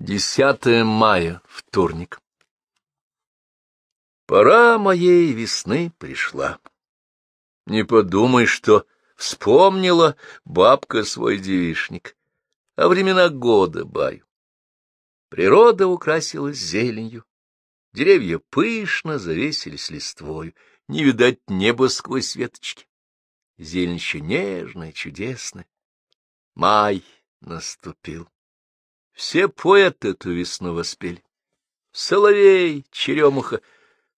10 мая, вторник. Пора моей весны пришла. Не подумай, что вспомнила бабка свой девишник, а времена года баю. Природа украсилась зеленью, деревья пышно завесились листвою, не видать неба сквозь веточки. Зелень еще нежная, чудесная. Май наступил. Все поэты эту весну воспели. Соловей, черемуха,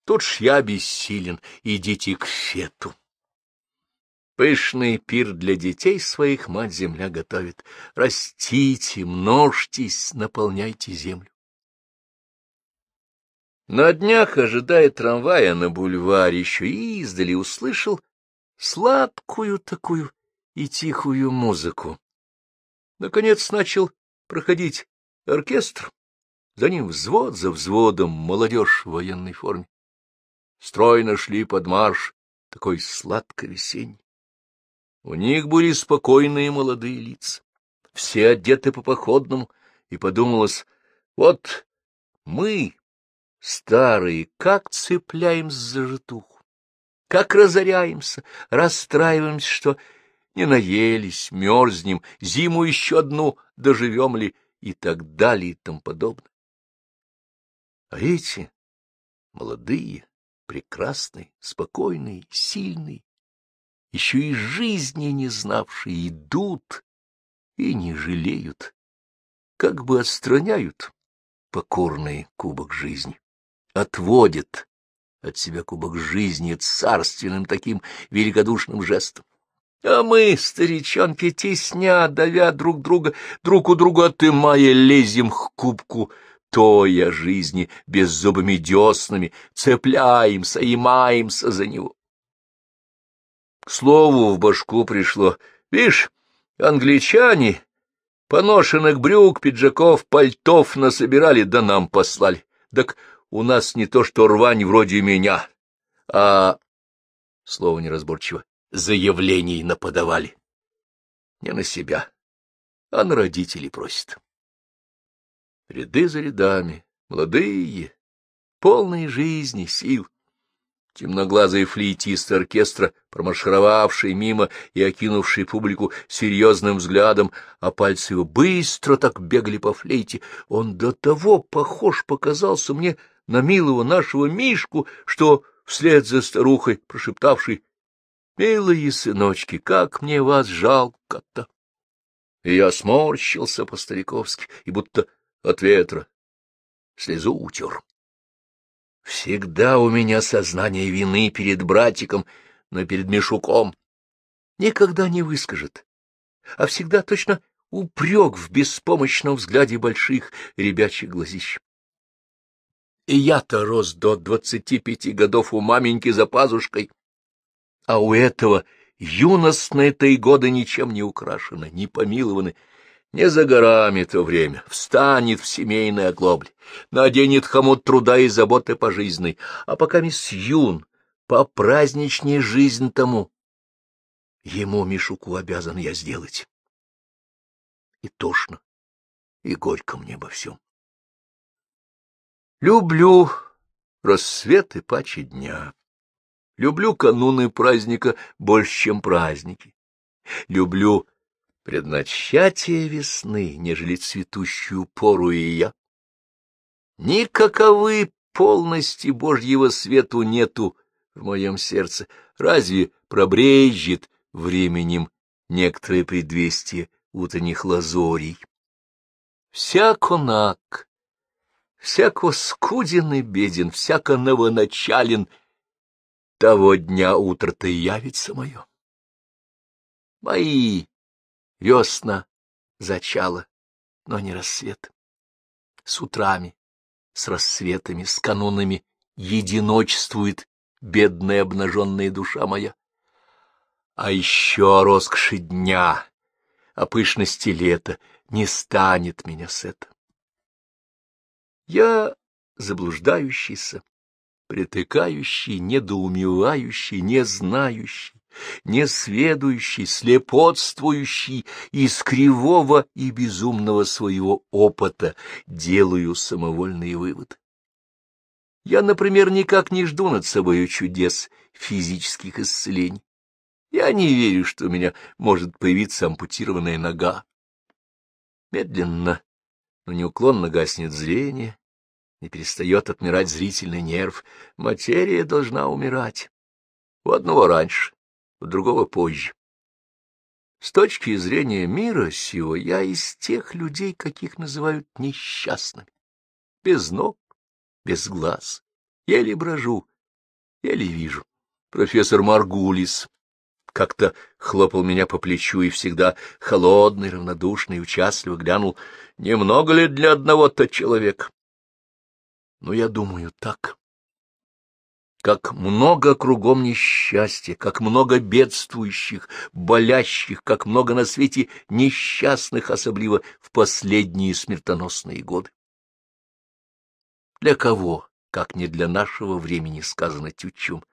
тут ж я бессилен, идите к фету. Пышный пир для детей своих мать-земля готовит. Растите, множьтесь, наполняйте землю. На днях, ожидая трамвая на бульваре, еще издали услышал сладкую такую и тихую музыку. Наконец начал проходить оркестр, за ним взвод за взводом молодежь в военной форме. Стройно шли под марш, такой сладко-весенний. У них были спокойные молодые лица, все одеты по походному, и подумалось, вот мы, старые, как цепляемся за житуху, как разоряемся, расстраиваемся, что не наелись, мерзнем, зиму еще одну доживем ли, и так далее и тому подобное. А эти молодые, прекрасные, спокойные, сильные, еще и жизни не знавшие, идут и не жалеют, как бы отстраняют покорный кубок жизни, отводят от себя кубок жизни царственным таким великодушным жестом. А мы, старичонки, тесня, давя друг друга, друг у друга отымая, лезем к кубку той о жизни беззубыми деснами, цепляемся и маемся за него. К слову, в башку пришло, видишь, англичане поношенных брюк, пиджаков, пальтов насобирали, да нам послали. Так у нас не то что рвань вроде меня, а... Слово неразборчиво заявлений наподавали. Не на себя, а на родителей просит. Ряды за рядами, молодые, полные жизни, сил. Темноглазый флейтист оркестра, промаршировавший мимо и окинувший публику серьезным взглядом, а пальцы его быстро так бегали по флейте, он до того похож показался мне на милого нашего Мишку, что вслед за старухой, прошептавшей Милые сыночки, как мне вас жалко-то! И я сморщился по-стариковски, и будто от ветра слезу утер. Всегда у меня сознание вины перед братиком, но перед Мишуком никогда не выскажет, а всегда точно упрек в беспомощном взгляде больших ребячьих глазищ. И я-то рос до двадцати пяти годов у маменьки за пазушкой, а у этого юностные-то и годы ничем не украшены, не помилованы. Не за горами то время, встанет в семейной оглобле, наденет хомут труда и заботы по жизни, а пока мисс юн, попраздничнее жизнь тому. Ему, Мишуку, обязан я сделать. И тошно, и горько мне обо всем. Люблю рассветы паче дня. Люблю кануны праздника больше, чем праздники. Люблю предначатие весны, нежели цветущую пору и я. Никаковы полности Божьего свету нету в моем сердце. Разве пробрежет временем некоторые предвестия утренних лазорий? Всяко наг, всяко скуден и беден, всяко новоначален — того дня утро-то и явится мое. Мои весна зачало, но не рассвет. С утрами, с рассветами, с канунами единочествует бедная обнаженная душа моя. А еще о роскоши дня, о пышности лета не станет меня с это. Я заблуждающийся, притыкающий, недоумевающий, не знающий, несведущий, слепотствующий из кривого и безумного своего опыта делаю самовольные выводы. Я, например, никак не жду над собою чудес физических исцелений. Я не верю, что у меня может появиться ампутированная нога. Медленно, но неуклонно гаснет зрение, не перестает отмирать зрительный нерв. Материя должна умирать. У одного раньше, у другого позже. С точки зрения мира сего я из тех людей, каких называют несчастными. Без ног, без глаз, еле брожу, еле вижу. Профессор Маргулис как-то хлопал меня по плечу и всегда холодный, равнодушный, участливо глянул, немного ли для одного-то человека. Но я думаю так. Как много кругом несчастья, как много бедствующих, болящих, как много на свете несчастных, особливо в последние смертоносные годы. Для кого, как не для нашего времени, сказано Тютчум,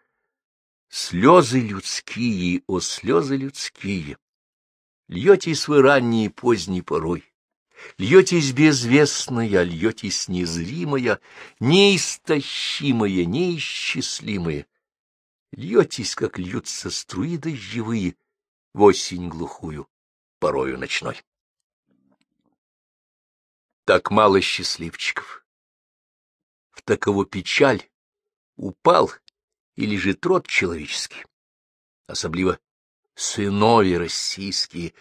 Слезы людские, о слезы людские, Льетесь вы ранней и поздней порой, Льетесь безвестная, льетесь незримая, Неистощимая, неисчислимая, Льетесь, как льются струи дождевые В осень глухую, порою ночной. Так мало счастливчиков. В таково печаль упал или же род человеческий, особливо сынови российские,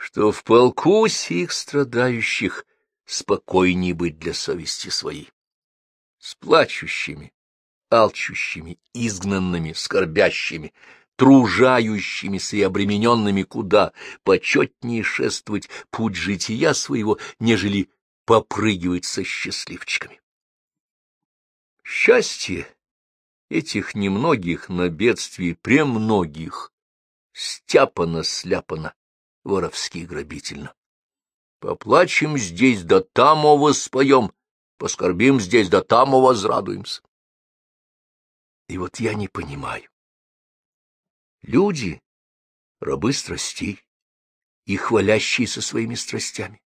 что в полку сих страдающих спокойней быть для совести своей. С плачущими, алчущими, изгнанными, скорбящими, тружающимися и обремененными куда почетнее шествовать путь жития своего, нежели попрыгивать со счастливчиками. Счастье Этих немногих на бедствии премногих, стяпано-сляпано, воровски грабительно. Поплачем здесь, да там воспоем, поскорбим здесь, да там возрадуемся. И вот я не понимаю. Люди — рабы страстей и хвалящиеся своими страстями.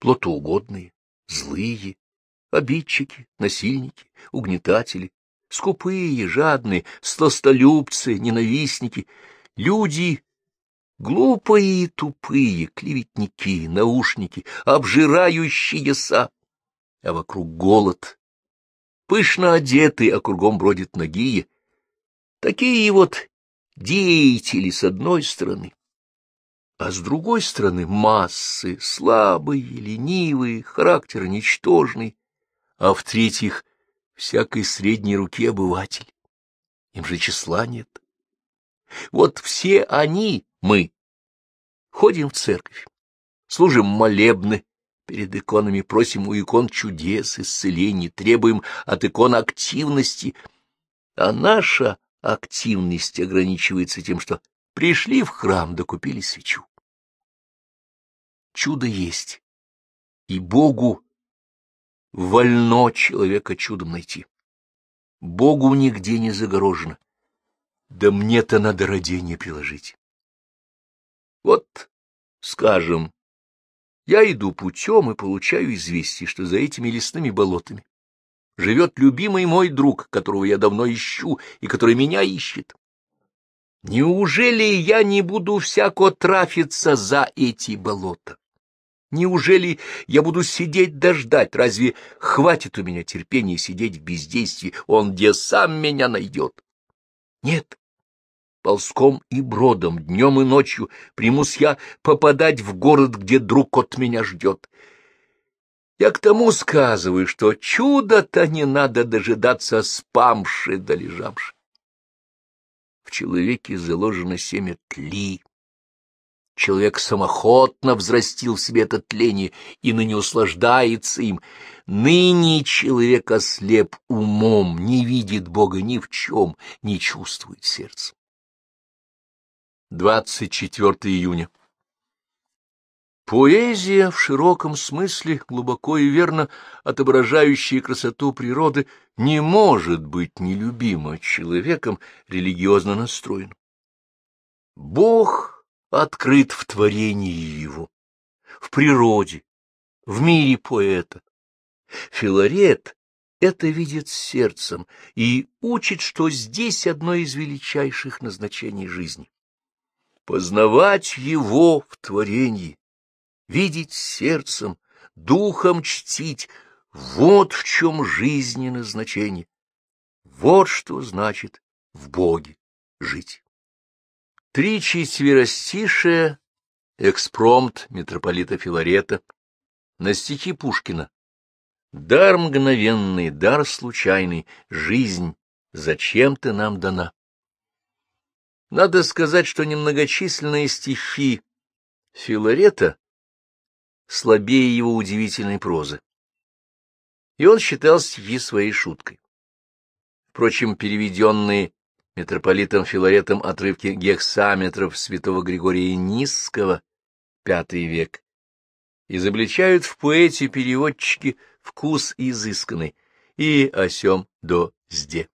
Плотоугодные, злые, обидчики, насильники, угнетатели, скупые, жадные, сластолюбцы, ненавистники, люди глупые и тупые, клеветники, наушники, обжирающиеся, а вокруг голод, пышно одетые, а кругом бродят ногие. Такие вот деятели с одной стороны, а с другой стороны массы, слабые, ленивые, характер ничтожный, а в-третьих, всякой средней руки обыватель. Им же числа нет. Вот все они, мы, ходим в церковь, служим молебны, перед иконами просим у икон чудес, исцелений, требуем от икон активности, а наша активность ограничивается тем, что пришли в храм, докупили свечу. Чудо есть, и Богу Вольно человека чудом найти. Богу нигде не загорожено. Да мне-то надо родение приложить. Вот, скажем, я иду путем и получаю известие, что за этими лесными болотами живет любимый мой друг, которого я давно ищу и который меня ищет. Неужели я не буду всяко трафиться за эти болота? Неужели я буду сидеть дождать? Разве хватит у меня терпения сидеть в бездействии? Он где сам меня найдет? Нет. Ползком и бродом, днем и ночью примусь я попадать в город, где друг от меня ждет. Я к тому сказываю, что чудо-то не надо дожидаться спамши да лежавши. В человеке заложено семя тли Человек самоходно взрастил в себе это тление и ныне услаждается им. Ныне человек ослеп умом, не видит Бога ни в чем, не чувствует сердцем. 24 июня. Поэзия в широком смысле, глубоко и верно отображающая красоту природы, не может быть нелюбима человеком религиозно настроенным. Бог открыт в творении его, в природе, в мире поэта. Филарет это видит сердцем и учит, что здесь одно из величайших назначений жизни. Познавать его в творении, видеть сердцем, духом чтить — вот в чем жизненное значение. Вот что значит в Боге жить. Три четверостишие экспромт митрополита Филарета на стихи Пушкина. Дар мгновенный, дар случайный, жизнь зачем ты нам дана? Надо сказать, что немногочисленные стихи Филарета слабее его удивительной прозы и он считал стихи своей шуткой. Впрочем, переведенные митрополитом Филаретом отрывки гексаметров святого Григория Низского, V век, изобличают в поэте переводчики вкус изысканный и осем до зде.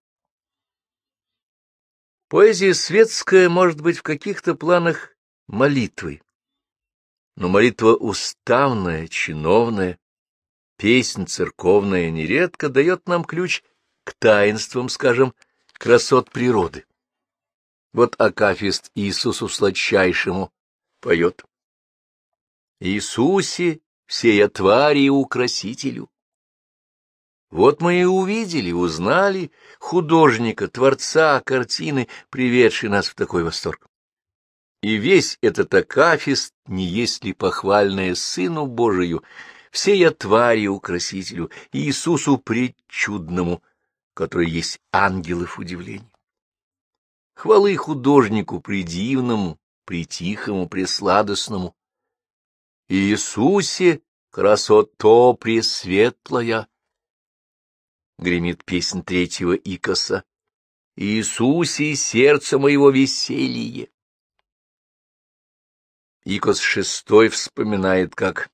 Поэзия светская может быть в каких-то планах молитвой, но молитва уставная, чиновная, Песнь церковная нередко дает нам ключ к таинствам, скажем, красот природы. Вот Акафист Иисусу сладчайшему поет. Иисусе, всея твари украсителю. Вот мы и увидели, узнали художника, творца картины, приведший нас в такой восторг. И весь этот Акафист не есть ли похвальное Сыну Божию, всея твари украсителю, Иисусу предчудному, который есть ангелов удивлений. Хвалы художнику придивному, притихому, пресладостному. Иисусе, красото пресветлая, гремит песнь третьего икоса. Иисусе, сердце моего веселье. Икос шестой вспоминает, как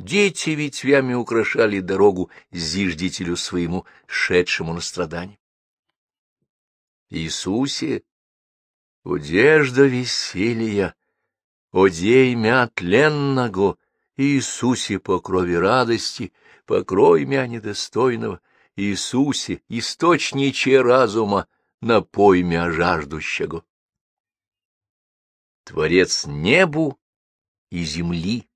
Дети ветвями украшали дорогу зиждителю своему, шедшему на страдание. Иисусе, одежда веселья, одей мя тленного, Иисусе, по крови радости, покрой мя недостойного, Иисусе, источниче разума, напой мя жаждущего. Творец небу и земли,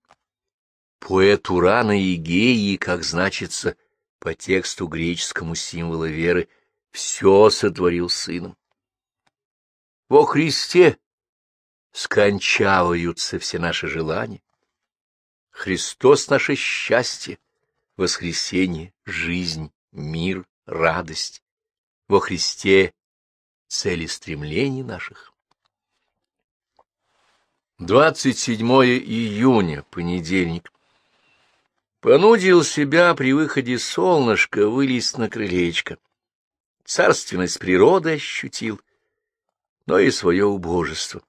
Поэт Урана и Геи, как значится по тексту греческому символа веры, все сотворил сыном. Во Христе скончаваются все наши желания. Христос — наше счастье, воскресение, жизнь, мир, радость. Во Христе — цели стремлений наших. 27 июня, понедельник. Понудил себя при выходе солнышка вылезть на крылечко. Царственность природы ощутил, но и свое убожество.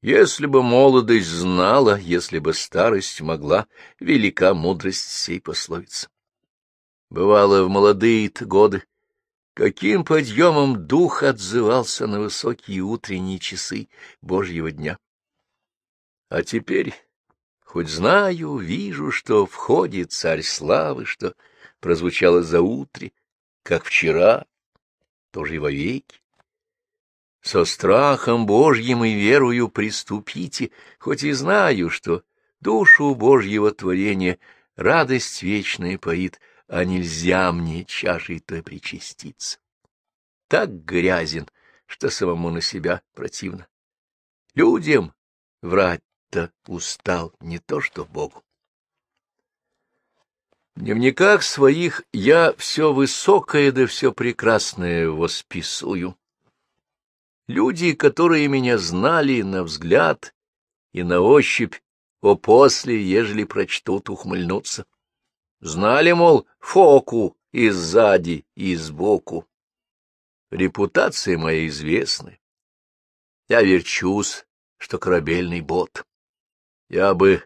Если бы молодость знала, если бы старость могла, велика мудрость сей пословицы. Бывало в молодые-то годы, каким подъемом дух отзывался на высокие утренние часы Божьего дня. А теперь Хоть знаю, вижу, что входит царь славы, что прозвучало за утре, как вчера, тоже и вовеки. Со страхом Божьим и верою приступите, хоть и знаю, что душу Божьего творения радость вечная поит, а нельзя мне чашей той причаститься. Так грязен, что самому на себя противно. Людям врать будто устал, не то что Богу. В дневниках своих я все высокое да все прекрасное восписую. Люди, которые меня знали на взгляд и на ощупь, о после, ежели прочтут, ухмыльнуться. Знали, мол, фоку и сзади, и сбоку. Репутация моя известная. Я верчусь, что корабельный бот. Я бы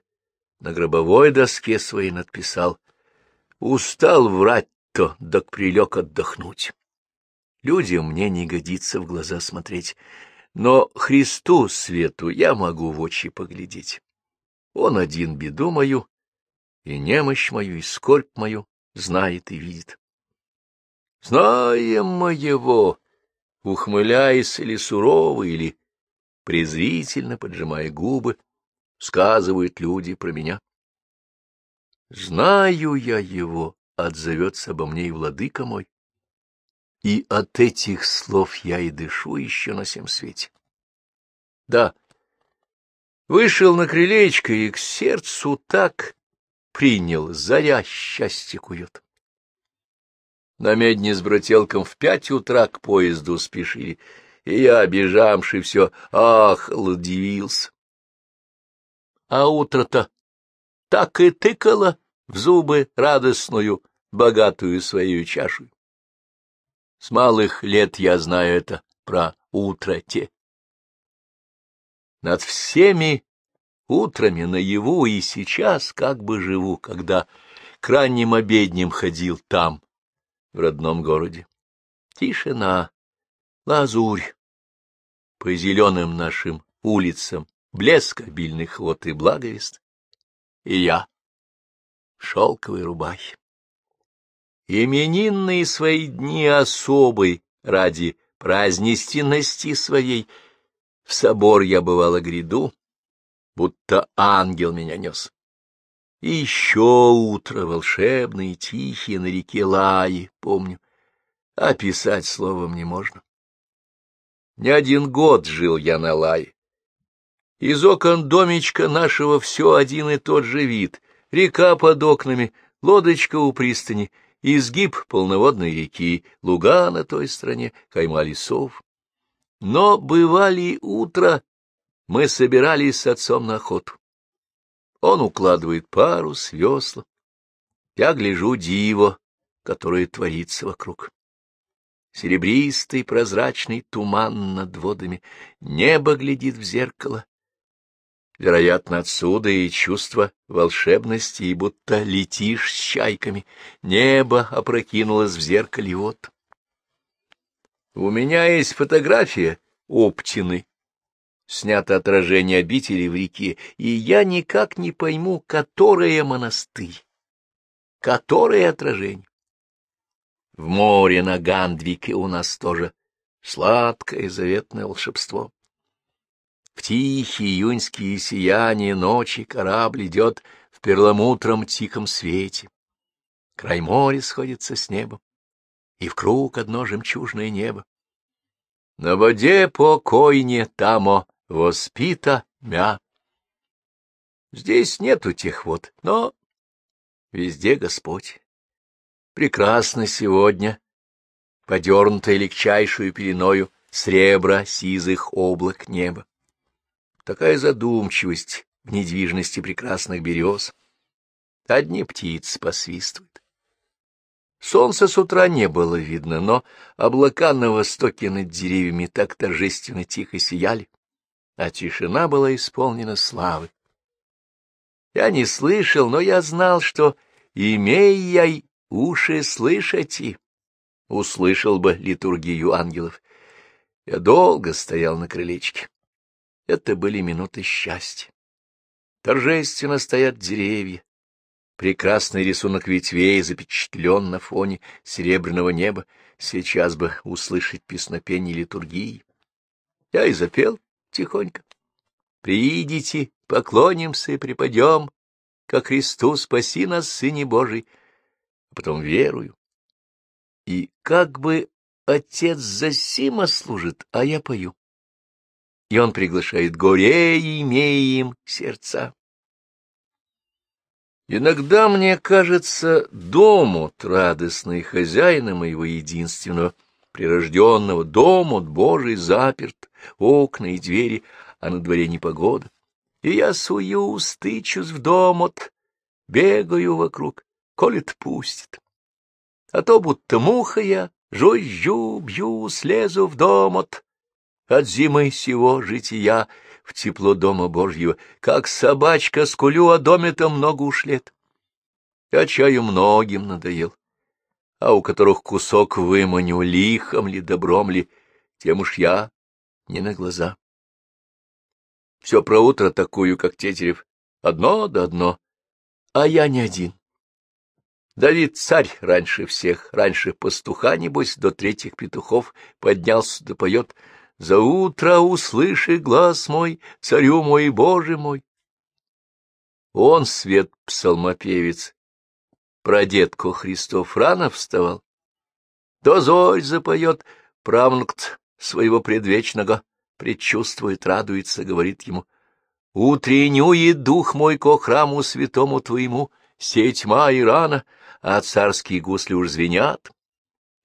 на гробовой доске своей надписал. Устал врать-то, да прилег отдохнуть. Людям мне не годится в глаза смотреть. Но Христу свету я могу в очи поглядеть. Он один беду мою, и немощь мою, и скорбь мою знает и видит. Знаем моего, ухмыляясь или сурово, или презрительно поджимая губы, сказывают люди про меня. Знаю я его, отзовется обо мне и владыка мой. И от этих слов я и дышу еще на всем свете. Да, вышел на крылечко и к сердцу так принял, заря счастье кует. На медне с брателком в пять утра к поезду спешили, и я, бежамший, все ахал, удивился. А утро-то так и тыкало в зубы радостную, богатую свою чашу. С малых лет я знаю это про утро те. Над всеми утрами наяву и сейчас как бы живу, когда к ранним обедням ходил там, в родном городе. Тишина, лазурь. По зеленым нашим улицам блеск обильных вод и благовест. И я в шелковой. Именинные свои дни особой ради празднественности своей в собор я бывало гряду, будто ангел меня нес. И еще утро волшебное и тихие на реке Лаи, помню. Описать словом не можно. Не один год жил я на Лае. Из окон домичка нашего все один и тот же вид. Река под окнами, лодочка у пристани, изгиб полноводной реки, луга на той стороне, кайма лесов. Но бывали утро, мы собирались с отцом на охоту. Он укладывает парус, весла. Я гляжу диво, которое творится вокруг. Серебристый прозрачный туман над водами, небо глядит в зеркало. Вероятно, отсюда и чувство волшебности, и будто летишь с чайками. Небо опрокинулось в зеркале вот. У меня есть фотография Оптины, снято отражение обители в реке, и я никак не пойму, которое монастырь, которое отражение. В море на Гандвике у нас тоже сладкое заветное волшебство. В тихие июньские сияния ночи корабль идет в перламутром тихом свете. Край моря сходится с небом, и в круг одно жемчужное небо. На воде покойне тамо воспита мя. Здесь нету тех вот, но везде Господь. Прекрасно сегодня, подернутое легчайшую пеленою сребра сизых облак неба. Такая задумчивость в недвижности прекрасных берез. Одни птицы посвистывают. Солнца с утра не было видно, но облака на востоке над деревьями так торжественно тихо сияли а тишина была исполнена славы. Я не слышал, но я знал, что, имея я уши слышать, и услышал бы литургию ангелов. Я долго стоял на крылечке. Это были минуты счастья. Торжественно стоят деревья. Прекрасный рисунок ветвей запечатлен на фоне серебряного неба. Сейчас бы услышать песнопение литургии. Я и запел тихонько. Приидите, поклонимся и припадем, как Христу спаси нас, Сыне Божий, а потом верую. И как бы отец за Сима служит, а я пою. И он приглашает горе, имеем сердца. Иногда мне кажется, дом радостный хозяина моего единственного — прирожденного, дом от Божий заперт, окна и двери, а на дворе непогода. И я сую, стычусь в дом от, бегаю вокруг, колет пустит. А то будто муха я, жужжу, бью, слезу в дом от, от зимы сего жития в тепло дома Божьего, как собачка скулю, а доме-то много уж лет. Я чаю многим надоел а у которых кусок выманю, лихом ли, добром ли, тем уж я не на глаза. Все про утро такую, как Тетерев, одно да одно, а я не один. Давид царь раньше всех, раньше пастуха, небось, до третьих петухов поднялся да поет «За утро услыши глаз мой, царю мой, Боже мой». Он, свет псалмопевец, прадедку Христов рано вставал. То зорь запоет, правнукт своего предвечного, предчувствует, радуется, говорит ему, «Утреннюет дух мой ко храму святому твоему, тьма и рана, а царские гусли уж звенят.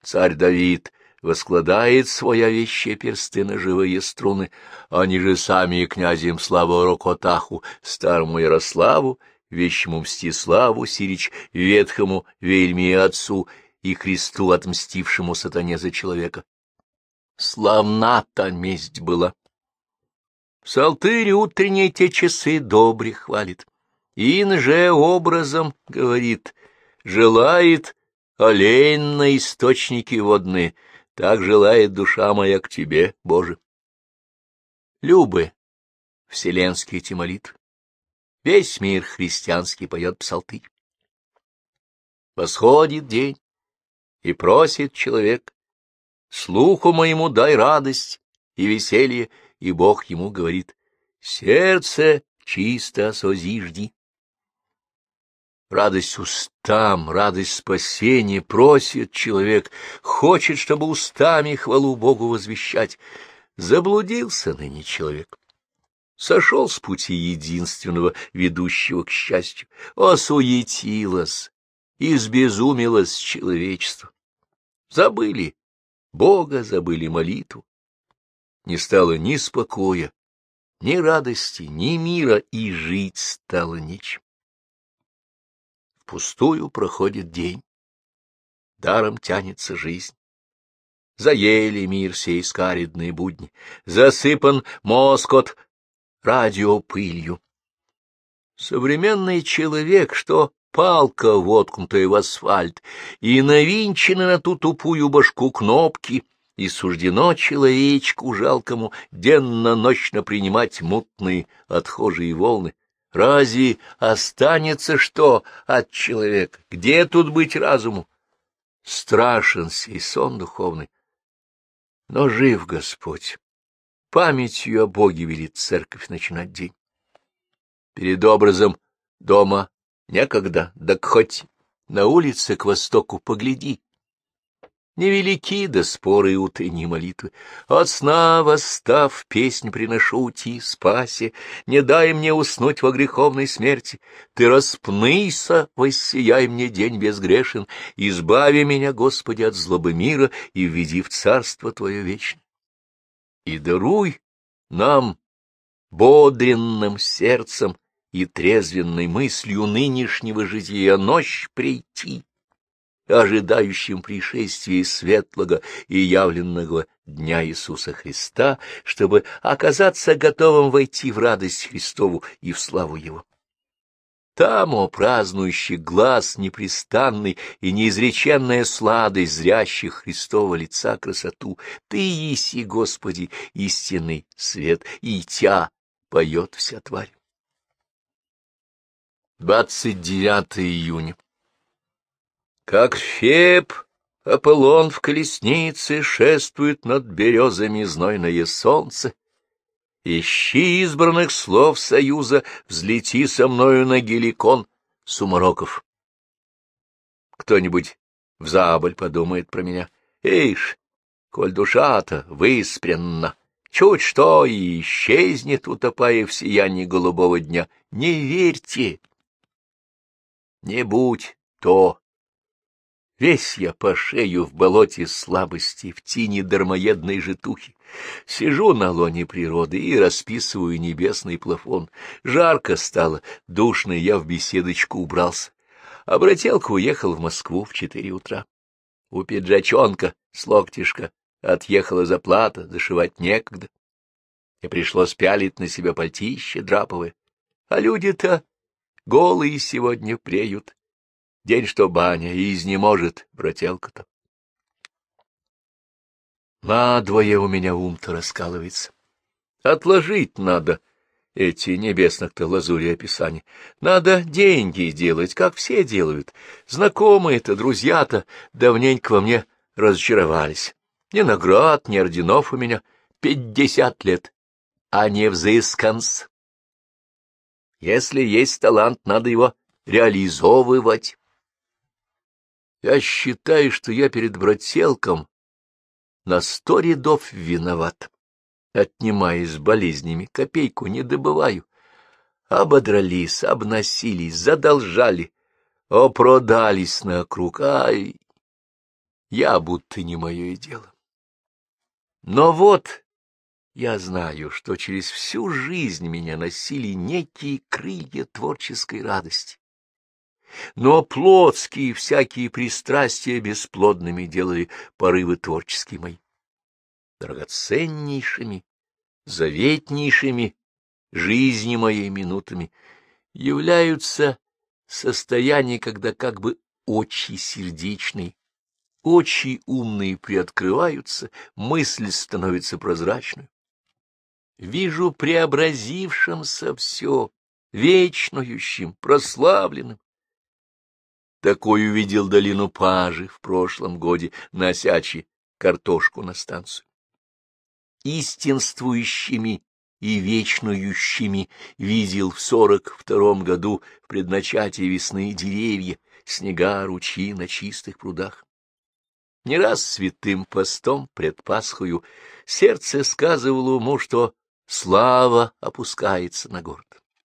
Царь Давид воскладает своя вещие персты на живые струны, они же сами князем славу Рокотаху, старому Ярославу, вещему Мстиславу Сирич, ветхому Вельми отцу и Христу, отмстившему сатане за человека. Славна-то месть была. Псалтырь утренние те часы добре хвалит. Ин же образом, говорит, желает олень на источники водные, так желает душа моя к тебе, Боже. Любы, вселенские эти молитвы. Весь мир христианский поет псалты. Восходит день, и просит человек, слуху моему дай радость и веселье, и Бог ему говорит, сердце чисто созижди. Радость устам, радость спасения просит человек, хочет, чтобы устами хвалу Богу возвещать. Заблудился ныне человек. Сошел с пути единственного, ведущего к счастью, осуетилось, избезумилось человечество. Забыли Бога, забыли молитву. Не стало ни спокоя, ни радости, ни мира, и жить стало нечем. Впустую проходит день, даром тянется жизнь. Заели мир сей скаридные будни, засыпан мозг от радиопылью. Современный человек, что палка, воткнутая в асфальт, и навинчены на ту тупую башку кнопки, и суждено человечку жалкому денно-ночно принимать мутные отхожие волны. Разве останется что от человека? Где тут быть разуму? Страшен сей сон духовный. Но жив Господь. Памятью о Боге велит церковь начинать день. Перед образом дома некогда, да хоть на улице к востоку погляди. Невелики да споры утренние молитвы. От сна восстав, песнь приношу ти, спаси, не дай мне уснуть во греховной смерти. Ты распнися, воссияй мне день безгрешен, избави меня, Господи, от злобы мира и введи в царство Твое вечное. И даруй нам, бодренным сердцем, и трезвенной мыслью нынешнего жития ночь прийти, ожидающим пришествия светлого и явленного Дня Иисуса Христа, чтобы оказаться готовым войти в радость Христову и в славу Его. Там, о празднующий глаз непрестанный и неизреченная сладость зрящих Христова лица красоту, Ты еси, Господи, истинный свет, и Тя поет вся тварь. 29 июня. Как Феб, Аполлон в колеснице шествует над березами знойное солнце. Ищи избранных слов союза, взлети со мною на геликон, Сумароков. Кто-нибудь в заболь подумает про меня. Эйш, коль душа-то выспренна, чуть что и исчезнет, утопая в сиянии голубого дня. Не верьте! Не будь то. Весь я по шею в болоте слабости, в тени дармоедной житухи. Сижу на лоне природы и расписываю небесный плафон. Жарко стало, душно, я в беседочку убрался. А брателка уехал в Москву в четыре утра. У пиджачонка с локтишка отъехала заплата, зашивать некогда. И пришлось пялить на себя пальтище драповое. А люди-то голые сегодня преют. День, что баня, и изнеможет брателка-то. Надвое у меня ум-то раскалывается. Отложить надо эти небесных-то лазури описаний. Надо деньги делать, как все делают. Знакомые-то, друзья-то давненько во мне разочаровались. Ни наград, ни орденов у меня пятьдесят лет, а не взысканс. Если есть талант, надо его реализовывать. Я считаю, что я перед брателком на сто рядов виноват. Отнимаясь болезнями, копейку не добываю. Ободрались, обносились, задолжали, опродались на округ. Ай, я будто не мое дело. Но вот я знаю, что через всю жизнь меня носили некие крылья творческой радости. Но плотские всякие пристрастия бесплодными делали порывы творческие мои. Драгоценнейшими, заветнейшими жизни моей минутами являются состояния, когда как бы очи сердечные Очи умные приоткрываются, мысль становится прозрачной. Вижу преобразившимся все, вечнующим, прославленным. Такой увидел долину Пажи в прошлом годе, носячи картошку на станцию. Истинствующими и вечнующими видел в сорок втором году в предначатии весны деревья, снега, ручьи на чистых прудах. Не раз святым постом пред Пасхою сердце сказывало ему, что слава опускается на город.